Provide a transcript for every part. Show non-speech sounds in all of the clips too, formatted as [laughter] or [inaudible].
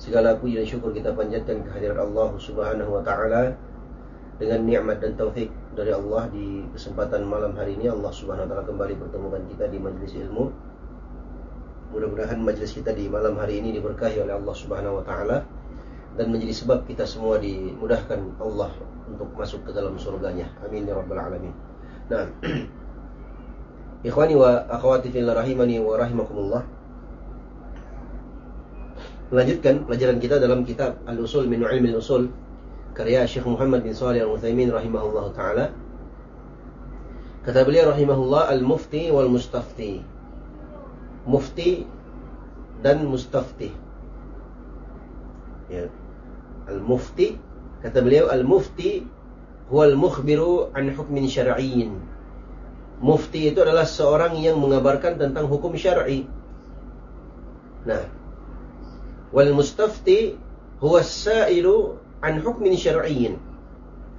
Segala puji dan syukur kita panjatkan kehadiran Allah Subhanahu wa taala dengan nikmat dan taufik dari Allah di kesempatan malam hari ini Allah Subhanahu wa taala kembali pertemukan kita di majlis ilmu. Mudah-mudahan majlis kita di malam hari ini diberkahi oleh Allah Subhanahu wa taala dan menjadi sebab kita semua dimudahkan Allah untuk masuk ke dalam surganya. Amin ya rabbal alamin. Nah, [clears throat] Ikhwani wa akhwati fillah rahimani wa rahimakumullah. Melanjutkan pelajaran kita dalam kitab Al-Usul min Ilmi Al-Usul karya Syekh Muhammad bin Shalih Al-Utsaimin rahimahullah taala. Kata beliau rahimahullah al-mufti wal mustafti. Mufti dan mustafti. Ya. Al-mufti kata beliau al-mufti huwa al-mukhbiru an hukmin syar'iyyin. Mufti itu adalah seorang yang mengabarkan tentang hukum syar'i. Nah, wal mustafti huwa sailu an hukmin syar'iyyin.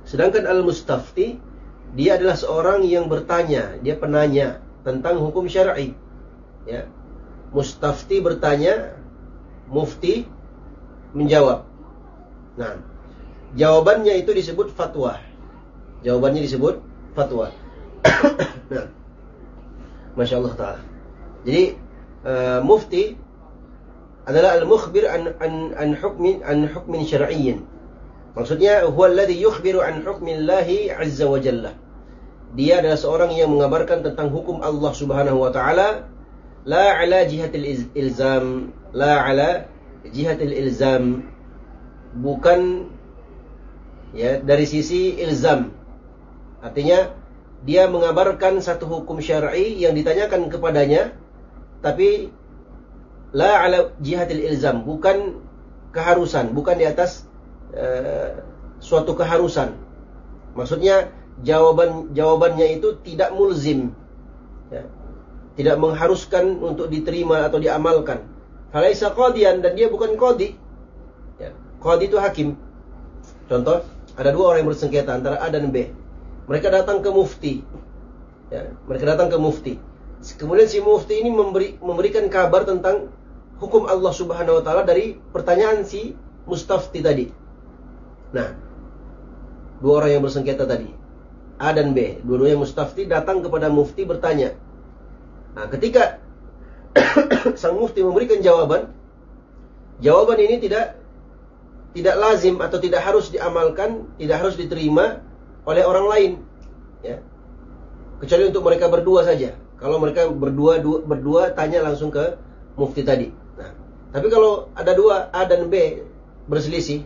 Sedangkan al mustafti dia adalah seorang yang bertanya, dia penanya tentang hukum syar'i. Ya. Mustafti bertanya, mufti menjawab. Nah, jawabannya itu disebut fatwa. Jawabannya disebut fatwa. [coughs] nah, Masya Allah Ta'ala. Jadi, uh, mufti adalah al-mukhbir an an an hukmin an hukmin syar'iyyin. Maksudnya huwa alladhi yukhbiru an hukmillahi azza wa jalla. Dia adalah seorang yang mengabarkan tentang hukum Allah Subhanahu wa taala la ala jihatil ilzam, la ala jihatil ilzam bukan ya dari sisi ilzam. Artinya dia mengabarkan satu hukum syar'i yang ditanyakan kepadanya tapi la ala jihatil ilzam, bukan keharusan, bukan di atas uh, suatu keharusan. Maksudnya jawaban jawabannya itu tidak mulzim. Ya. Tidak mengharuskan untuk diterima atau diamalkan. Falaisa qadiyan dan dia bukan qadi. Ya. Qadi itu hakim. Contoh, ada dua orang yang bersengketa antara A dan B. Mereka datang ke mufti. Ya. Mereka datang ke mufti. Kemudian si mufti ini memberi, memberikan kabar tentang hukum Allah Subhanahu wa taala dari pertanyaan si mustafti tadi. Nah, dua orang yang bersengketa tadi, A dan B, dua-duanya mustafti datang kepada mufti bertanya. Nah, ketika [coughs] sang mufti memberikan jawaban, jawaban ini tidak tidak lazim atau tidak harus diamalkan, tidak harus diterima oleh orang lain, ya. Kecuali untuk mereka berdua saja. Kalau mereka berdua dua, berdua tanya langsung ke mufti tadi. Tapi kalau ada dua A dan B berselisih,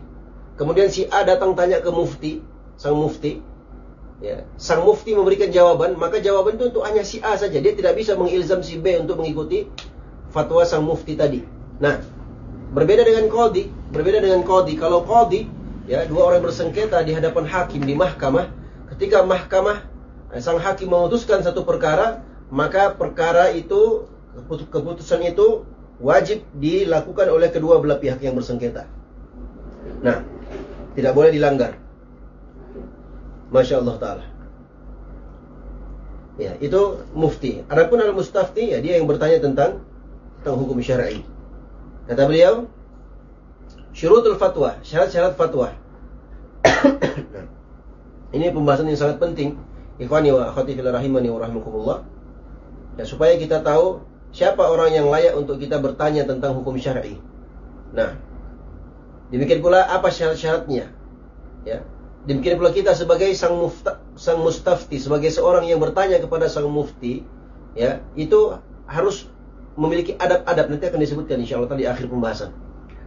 kemudian si A datang tanya ke mufti, sang mufti, ya, sang mufti memberikan jawaban, maka jawaban itu untuk hanya si A saja. Dia tidak bisa mengilzam si B untuk mengikuti fatwa sang mufti tadi. Nah, berbeda dengan qadi, berbeda dengan qadi. Kalau qadi, ya, dua orang bersengketa di hadapan hakim di mahkamah, ketika mahkamah sang hakim memutuskan satu perkara, maka perkara itu keputusan itu wajib dilakukan oleh kedua belah pihak yang bersengketa. Nah, tidak boleh dilanggar. Masya Allah Ta'ala. Ya, itu mufti. Adapun al-mustafti, ya dia yang bertanya tentang tentang hukum syar'i. Kata beliau, syurutul fatwa, syarat-syarat fatwa. [coughs] Ini pembahasan yang sangat penting. Ikhwani wa akhwati fil rahimani wa rahimakumullah. Ya, supaya kita tahu siapa orang yang layak untuk kita bertanya tentang hukum syar'i. Nah, demikian pula apa syarat-syaratnya. Ya, Demikian pula kita sebagai sang mufta, sang mustafti, sebagai seorang yang bertanya kepada sang mufti, ya, itu harus memiliki adab-adab nanti akan disebutkan insya Allah di akhir pembahasan.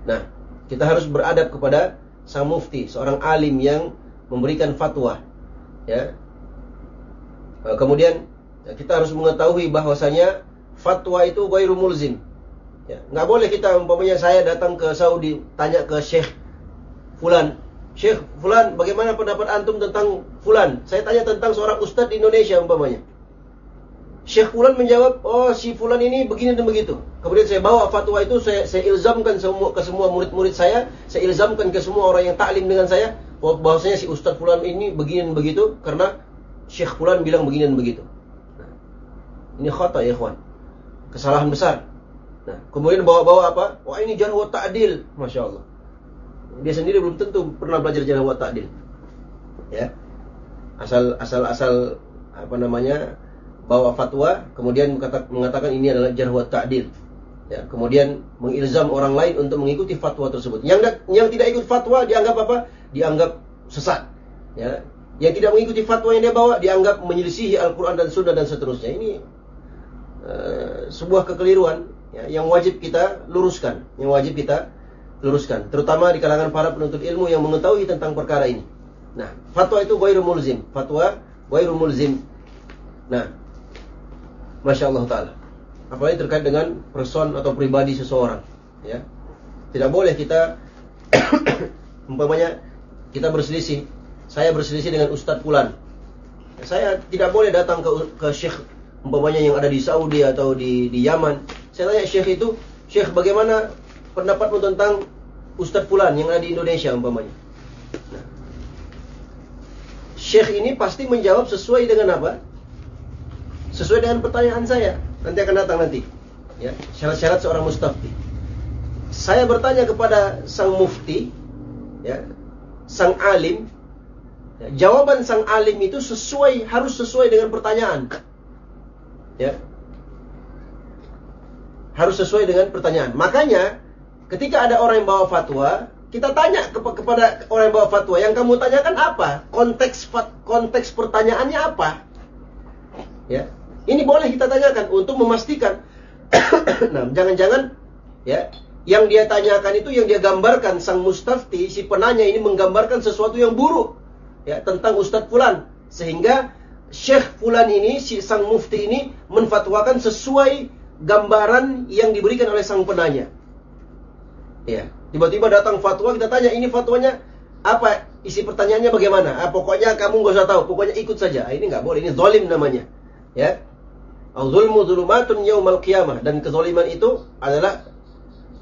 Nah, kita harus beradab kepada sang mufti, seorang alim yang memberikan fatwa, ya. Kemudian kita harus mengetahui bahwasanya fatwa itu ghairu mulzim. Ya, nggak boleh kita umpamanya saya datang ke Saudi tanya ke Syekh fulan Syekh Fulan, bagaimana pendapat antum tentang Fulan? Saya tanya tentang seorang ustadz di Indonesia umpamanya. Syekh Fulan menjawab, oh si Fulan ini begini dan begitu. Kemudian saya bawa fatwa itu, saya, saya ilzamkan semua, ke semua murid-murid saya, saya ilzamkan ke semua orang yang taklim dengan saya, bahwasanya si Ustadz Fulan ini begini dan begitu, karena Syekh Fulan bilang begini dan begitu. Nah, ini khata ya kawan. Kesalahan besar. Nah, kemudian bawa-bawa apa? Wah ini jarh ta'dil. Masya Allah dia sendiri belum tentu pernah belajar jarh wa ta'dil. Ya. Asal asal asal apa namanya? bawa fatwa kemudian mengatakan ini adalah jarh wa ta'dil. Ya, kemudian mengilzam orang lain untuk mengikuti fatwa tersebut. Yang yang tidak ikut fatwa dianggap apa? Dianggap sesat. Ya. Yang tidak mengikuti fatwa yang dia bawa dianggap menyelisihi Al-Qur'an dan Sunnah dan seterusnya. Ini uh, sebuah kekeliruan ya, yang wajib kita luruskan, yang wajib kita luruskan, terutama di kalangan para penuntut ilmu yang mengetahui tentang perkara ini. Nah, fatwa itu ghairu mulzim, fatwa ghairu mulzim. Nah, Masya Allah Ta'ala Apalagi terkait dengan person atau pribadi seseorang ya. Tidak boleh kita [coughs] Umpamanya Kita berselisih Saya berselisih dengan Ustadz Pulan Saya tidak boleh datang ke, ke Syekh Umpamanya yang ada di Saudi atau di, di Yaman Saya tanya Syekh itu Syekh bagaimana pendapatmu tentang Ustadz Fulan yang ada di Indonesia umpamanya. Nah, Syekh ini pasti menjawab sesuai dengan apa? Sesuai dengan pertanyaan saya. Nanti akan datang nanti. Ya, syarat-syarat seorang mustafti. Saya bertanya kepada sang mufti, ya, sang alim. Ya, jawaban sang alim itu sesuai harus sesuai dengan pertanyaan. Ya. Harus sesuai dengan pertanyaan. Makanya Ketika ada orang yang bawa fatwa, kita tanya ke kepada orang yang bawa fatwa, yang kamu tanyakan apa? Konteks konteks pertanyaannya apa? Ya. Ini boleh kita tanyakan untuk memastikan. [coughs] nah, jangan-jangan ya, yang dia tanyakan itu yang dia gambarkan sang mustafti si penanya ini menggambarkan sesuatu yang buruk ya tentang Ustadz Fulan sehingga Syekh Fulan ini si sang mufti ini menfatwakan sesuai gambaran yang diberikan oleh sang penanya. Ya, tiba-tiba datang fatwa kita tanya ini fatwanya apa isi pertanyaannya bagaimana? Ah, pokoknya kamu nggak usah tahu, pokoknya ikut saja. Ah, ini nggak boleh, ini zalim namanya. Ya. Al-zulmu zulumatun yaumal qiyamah dan kezaliman itu adalah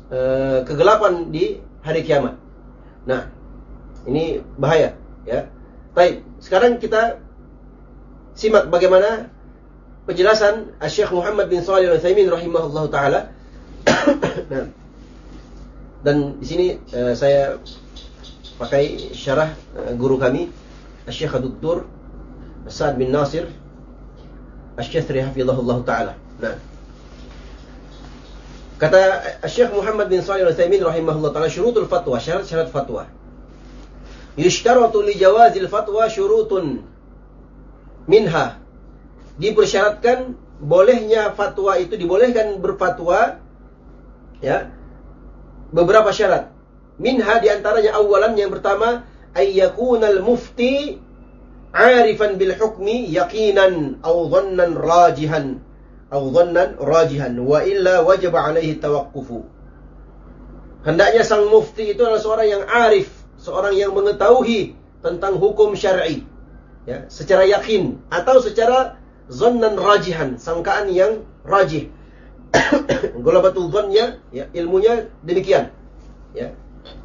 uh, kegelapan di hari kiamat. Nah, ini bahaya, ya. Baik, sekarang kita simak bagaimana penjelasan Syekh Muhammad bin Shalih Al-Utsaimin rahimahullah taala. [coughs] nah, dan di sini uh, saya pakai syarah uh, guru kami Syekh Dr. Sa'ad bin Nasir Asy-Syafri hafizahullah taala. Nah. Kata Syekh Muhammad bin Shalih Al-Utsaimin rahimahullah taala syurutul fatwa, syarat-syarat fatwa. Yushtaratu li jawazil fatwa syurutun minha. Dipersyaratkan bolehnya fatwa itu dibolehkan berfatwa ya beberapa syarat. Minha di antaranya awalan yang pertama ayyakunal mufti arifan bil hukmi yaqinan aw dhannan rajihan aw dhannan rajihan wa illa wajib alaihi tawaqqufu. Hendaknya sang mufti itu adalah seorang yang arif, seorang yang mengetahui tentang hukum syar'i. Ya, secara yakin atau secara zannan rajihan, sangkaan yang rajih. [coughs] Golabatul dhannya ya ilmunya demikian. Ya.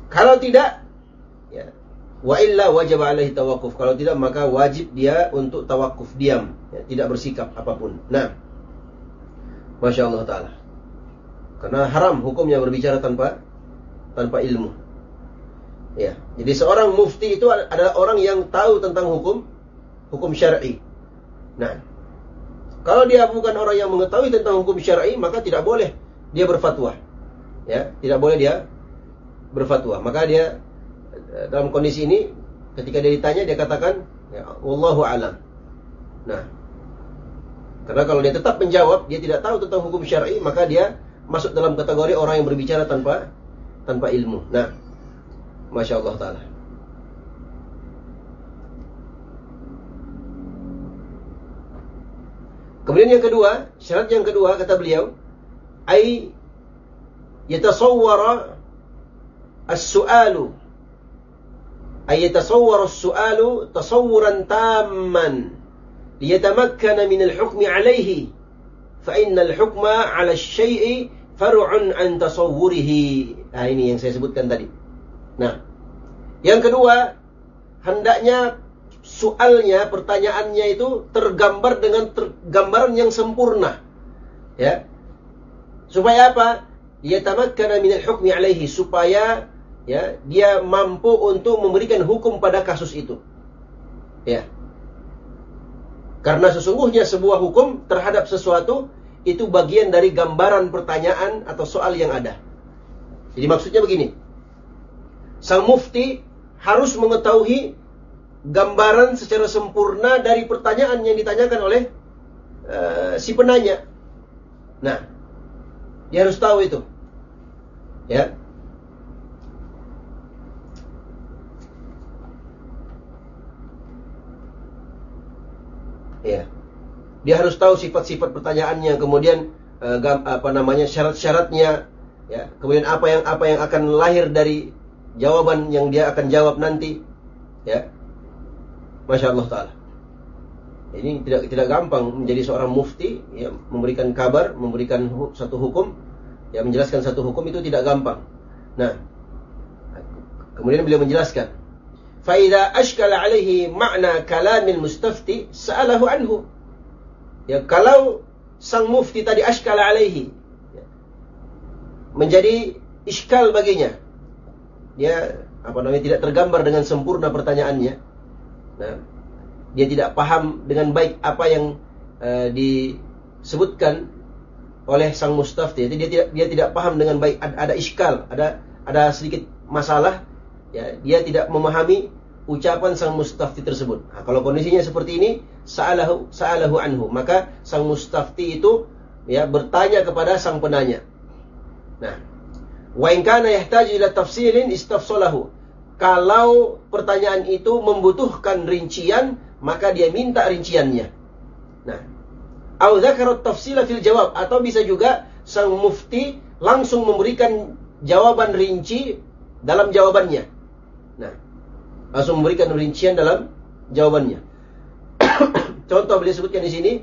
Kalau tidak ya Wa illa wajib alaihi tawakuf. Kalau tidak maka wajib dia untuk tawakuf diam, ya, tidak bersikap apa pun. Nah, masya Allah taala. Karena haram hukumnya berbicara tanpa tanpa ilmu. Ya, jadi seorang mufti itu adalah orang yang tahu tentang hukum hukum syar'i. Nah, kalau dia bukan orang yang mengetahui tentang hukum syar'i, maka tidak boleh dia berfatwa. Ya, tidak boleh dia berfatwa. Maka dia Eh, dalam kondisi ini ketika dia ditanya dia katakan ya wallahu alam. Nah, karena kalau dia tetap menjawab dia tidak tahu tentang hukum syar'i maka dia masuk dalam kategori orang yang berbicara tanpa tanpa ilmu. Nah, masya Allah taala. Kemudian yang kedua, syarat yang kedua kata beliau, ai yatasawwara as-su'alu Ai yatasawwara as-su'alu tasawwuran tamman liyatamakkana min al-hukmi alayhi fa inna al-hukma 'ala asy-syai'i far'un an tasawwurihi. Nah, ini yang saya sebutkan tadi. Nah, yang kedua, hendaknya soalnya pertanyaannya itu tergambar dengan ter, gambaran yang sempurna. Ya. Supaya apa? Yatamakkana min al-hukmi alaihi. Supaya ya dia mampu untuk memberikan hukum pada kasus itu. Ya. Karena sesungguhnya sebuah hukum terhadap sesuatu itu bagian dari gambaran pertanyaan atau soal yang ada. Jadi maksudnya begini. Sang mufti harus mengetahui gambaran secara sempurna dari pertanyaan yang ditanyakan oleh uh, si penanya. Nah dia harus tahu itu. Ya. Ya. Dia harus tahu sifat-sifat pertanyaannya kemudian uh, apa namanya syarat-syaratnya ya. Kemudian apa yang apa yang akan lahir dari jawaban yang dia akan jawab nanti ya Masya Allah Ta'ala. Ini tidak tidak gampang menjadi seorang mufti ya, memberikan kabar memberikan hu satu hukum. Ya menjelaskan satu hukum itu tidak gampang. Nah kemudian beliau menjelaskan faida ashkala alaihi makna kalamil mustafti sa'alahu anhu. Ya kalau sang mufti tadi ashkala alaihi ya, menjadi iskal baginya. Dia apa namanya tidak tergambar dengan sempurna pertanyaannya nah dia tidak paham dengan baik apa yang uh, disebutkan oleh sang mustafti jadi dia tidak dia tidak paham dengan baik ada, ada iskal ada ada sedikit masalah ya dia tidak memahami ucapan sang mustafti tersebut. Nah, kalau kondisinya seperti ini, sa'alahu sa'alahu anhu, maka sang mustafti itu ya bertanya kepada sang penanya. Nah, wa in kana yahtaju ila tafsilin istafsalahu. Kalau pertanyaan itu membutuhkan rincian, maka dia minta rinciannya. Nah, au tafsila fil jawab atau bisa juga sang mufti langsung memberikan jawaban rinci dalam jawabannya. Nah, langsung memberikan rincian dalam jawabannya. [coughs] Contoh beliau sebutkan di sini,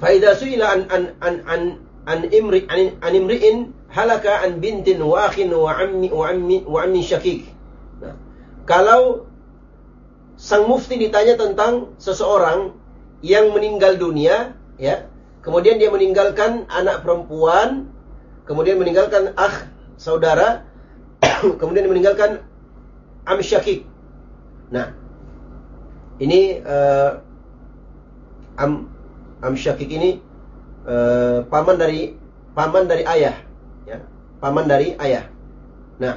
faida suila an an an an an imri an, an imri'in halaka an bintin wa akhin wa ammi wa ammi wa ammi syakik. Kalau sang mufti ditanya tentang seseorang yang meninggal dunia, ya, kemudian dia meninggalkan anak perempuan, kemudian meninggalkan akh saudara, [coughs] kemudian meninggalkan amsyakik. Nah, ini uh, am amsyakik ini uh, paman dari paman dari ayah, ya, paman dari ayah. Nah,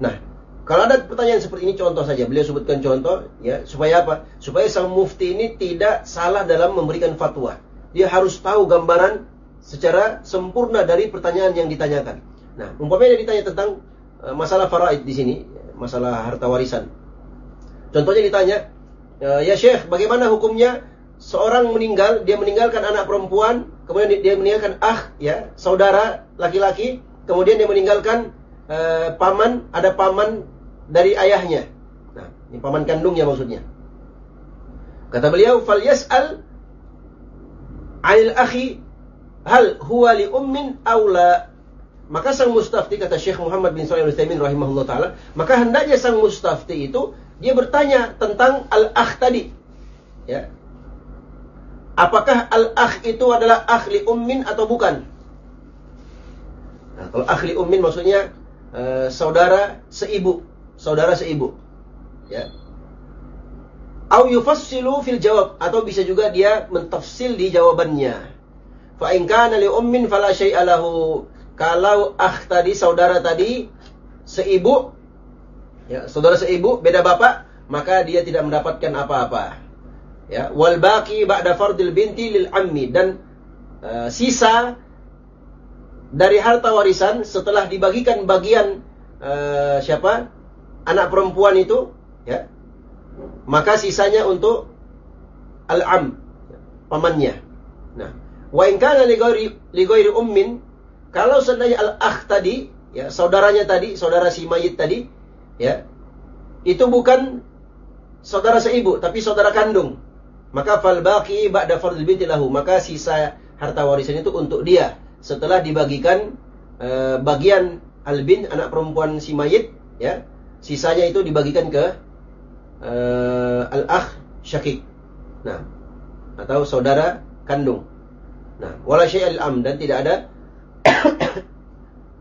nah, kalau ada pertanyaan seperti ini contoh saja, beliau sebutkan contoh, ya, supaya apa? Supaya sang mufti ini tidak salah dalam memberikan fatwa. Dia harus tahu gambaran secara sempurna dari pertanyaan yang ditanyakan. Nah, umpamanya dia ditanya tentang uh, masalah faraid di sini, masalah harta warisan. Contohnya ditanya, e, ya Syekh, bagaimana hukumnya seorang meninggal, dia meninggalkan anak perempuan, kemudian dia meninggalkan ah, ya, saudara laki-laki, kemudian dia meninggalkan uh, paman, ada paman dari ayahnya. Nah, ini paman kandungnya maksudnya. Kata beliau, fal yas'al 'anil akhi hal huwa li ummin aw maka sang mustafti kata Syekh Muhammad bin Shalih Al-Utsaimin rahimahullah taala, maka hendaknya sang mustafti itu dia bertanya tentang al-akh tadi. Ya. Apakah al-akh itu adalah ahli ummin atau bukan? Nah, kalau ahli ummin maksudnya uh, saudara seibu, saudara seibu. Ya. Au yufassilu fil jawab atau bisa juga dia mentafsil di jawabannya. Fa in kana li ummin fala syai'a lahu kalau ah tadi saudara tadi seibu ya saudara seibu beda bapak maka dia tidak mendapatkan apa-apa ya wal baqi ba'da fardil binti lil ammi dan uh, sisa dari harta warisan setelah dibagikan bagian uh, siapa anak perempuan itu ya maka sisanya untuk al-am pamannya nah wa in kana ummin kalau seandainya al-akh tadi, ya, saudaranya tadi, saudara si mayit tadi, ya, itu bukan saudara seibu, tapi saudara kandung. Maka fal baqi ba'da fardil binti lahu, maka sisa harta warisan itu untuk dia setelah dibagikan uh, bagian al-bin anak perempuan si mayit, ya. Sisanya itu dibagikan ke uh, al-akh syakik. Nah, atau saudara kandung. Nah, wala syai'al am dan tidak ada [coughs]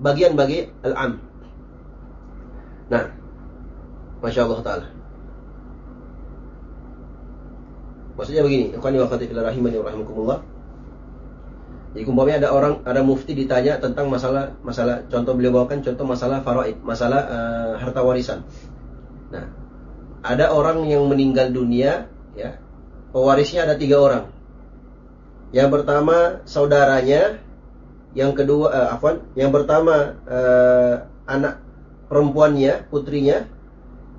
bagian bagi al-am. Nah, Masya Allah Ta'ala. Maksudnya begini, ikhwani wa akhwati fillah rahimani wa rahimakumullah. Jadi umpamanya ada orang, ada mufti ditanya tentang masalah masalah contoh beliau bawakan contoh masalah faraid, masalah uh, harta warisan. Nah, ada orang yang meninggal dunia, ya, pewarisnya ada tiga orang. Yang pertama saudaranya, yang kedua uh, afwan, yang pertama uh, anak perempuannya, putrinya.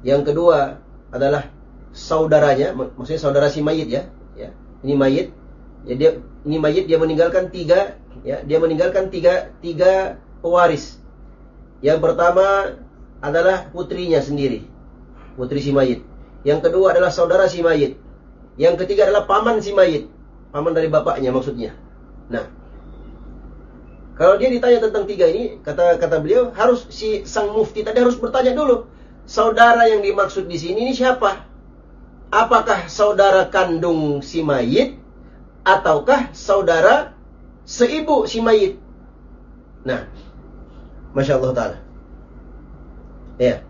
Yang kedua adalah saudaranya, mak maksudnya saudara si mayit ya. Ya, ini mayit. Ya dia ini mayit dia meninggalkan tiga ya, dia meninggalkan tiga tiga pewaris. Yang pertama adalah putrinya sendiri. Putri si mayit. Yang kedua adalah saudara si mayit. Yang ketiga adalah paman si mayit. Paman dari bapaknya maksudnya. Nah, kalau dia ditanya tentang tiga ini, kata kata beliau harus si sang mufti tadi harus bertanya dulu, saudara yang dimaksud di sini ini siapa? Apakah saudara kandung si mayit ataukah saudara seibu si mayit? Nah, masya Allah taala. Ya.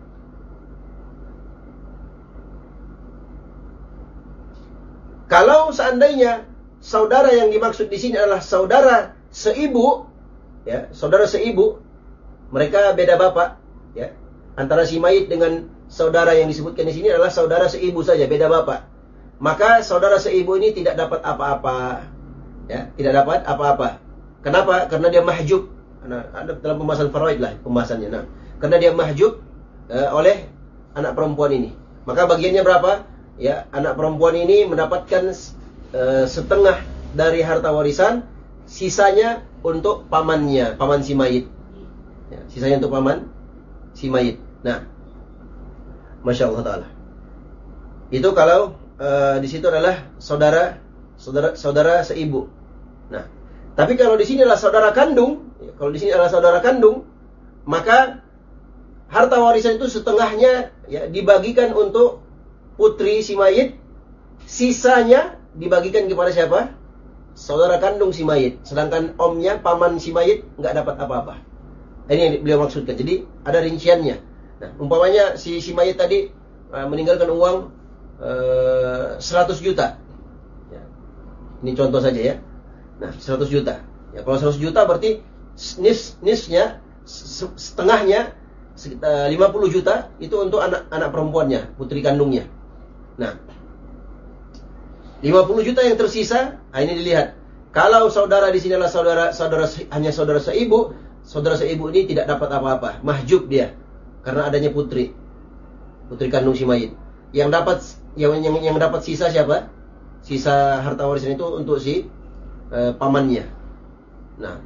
Kalau seandainya saudara yang dimaksud di sini adalah saudara seibu, ya, saudara seibu, mereka beda bapak, ya. Antara si mayit dengan saudara yang disebutkan di sini adalah saudara seibu saja, beda bapak. Maka saudara seibu ini tidak dapat apa-apa. Ya, tidak dapat apa-apa. Kenapa? Karena dia mahjub. Nah, ada dalam pembahasan faraid lah pembahasannya. Nah, karena dia mahjub uh, oleh anak perempuan ini. Maka bagiannya berapa? Ya, anak perempuan ini mendapatkan uh, setengah dari harta warisan, sisanya untuk pamannya, paman si mayit. Ya, sisanya untuk paman si mayit. Nah, masya Allah taala. Itu kalau uh, di situ adalah saudara, saudara, saudara seibu. Nah, tapi kalau di sini adalah saudara kandung, ya, kalau di sini adalah saudara kandung, maka harta warisan itu setengahnya ya dibagikan untuk putri si mayit, sisanya dibagikan kepada siapa? saudara kandung si mayit, sedangkan omnya paman si mayit nggak dapat apa-apa. Ini yang beliau maksudkan. Jadi ada rinciannya. Nah, umpamanya si si mayit tadi uh, meninggalkan uang 100 juta. Ya. Ini contoh saja ya. Nah, 100 juta. Ya, kalau 100 juta berarti nis nisnya setengahnya sekitar 50 juta itu untuk anak anak perempuannya, putri kandungnya. Nah, 50 juta yang tersisa, nah ini dilihat. Kalau saudara di sini adalah saudara saudara hanya saudara seibu, saudara seibu ini tidak dapat apa-apa, mahjub dia karena adanya putri. Putri kandung si mayit. Yang dapat yang yang, yang dapat sisa siapa? Sisa harta warisan itu untuk si eh, pamannya. Nah,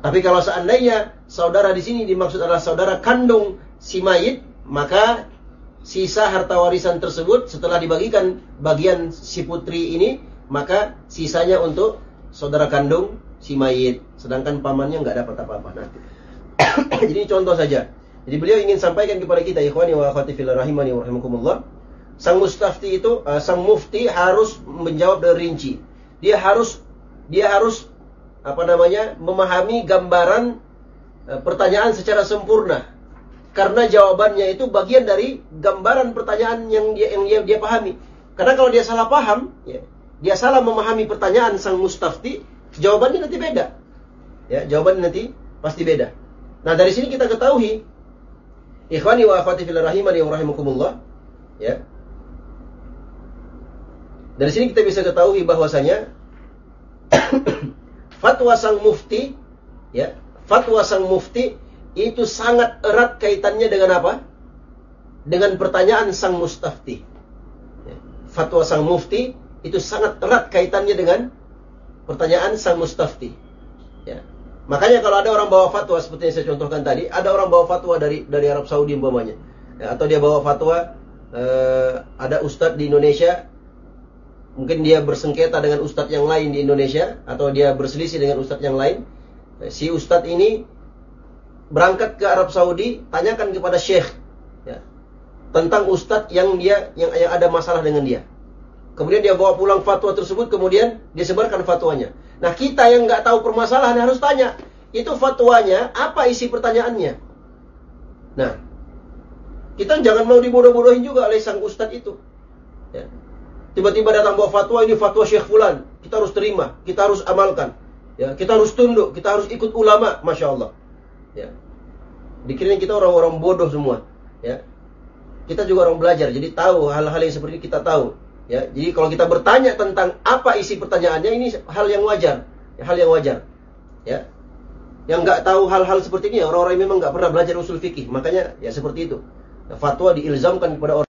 tapi kalau seandainya saudara di sini dimaksud adalah saudara kandung si mayit, maka sisa harta warisan tersebut setelah dibagikan bagian si putri ini, maka sisanya untuk saudara kandung si mayit, sedangkan pamannya nggak dapat apa-apa. Nah, [coughs] Jadi contoh saja. Jadi beliau ingin sampaikan kepada kita ikhwani wa akhwati fillah rahimani wa rahimakumullah. Sang mustafti itu, uh, sang mufti harus menjawab dengan rinci. Dia harus dia harus apa namanya? memahami gambaran uh, pertanyaan secara sempurna. Karena jawabannya itu bagian dari gambaran pertanyaan yang dia yang dia, dia pahami. Karena kalau dia salah paham, ya, dia salah memahami pertanyaan sang mustafti, jawabannya nanti beda. Ya, jawabannya nanti pasti beda. Nah, dari sini kita ketahui Ikhwani wa akhwati fil rahimani wa rahimakumullah. Ya. Dari sini kita bisa ketahui bahwasanya [coughs] fatwa sang mufti ya, fatwa sang mufti itu sangat erat kaitannya dengan apa? Dengan pertanyaan sang mustafti. Ya. Fatwa sang mufti itu sangat erat kaitannya dengan pertanyaan sang mustafti. Ya. Makanya kalau ada orang bawa fatwa seperti yang saya contohkan tadi, ada orang bawa fatwa dari dari Arab Saudi umpamanya, ya, atau dia bawa fatwa uh, ada ustadz di Indonesia, mungkin dia bersengketa dengan ustadz yang lain di Indonesia, atau dia berselisih dengan ustadz yang lain. Si ustadz ini berangkat ke Arab Saudi, tanyakan kepada syekh ya, tentang ustadz yang dia yang, yang ada masalah dengan dia. Kemudian dia bawa pulang fatwa tersebut, kemudian dia sebarkan fatwanya. Nah kita yang nggak tahu permasalahan harus tanya, itu fatwanya apa isi pertanyaannya? Nah, kita jangan mau dibodoh-bodohin juga oleh sang ustadz itu. Ya. Tiba-tiba datang bawa fatwa ini fatwa Syekh Fulan, kita harus terima, kita harus amalkan. Ya, kita harus tunduk, kita harus ikut ulama, masya Allah. Ya. Kita orang-orang bodoh semua. Ya. Kita juga orang belajar, jadi tahu hal-hal yang seperti ini kita tahu. Ya, jadi kalau kita bertanya tentang apa isi pertanyaannya ini hal yang wajar, hal yang wajar. Ya. Yang nggak tahu hal-hal seperti ini orang-orang memang nggak pernah belajar usul fikih, makanya ya seperti itu. fatwa diilzamkan kepada orang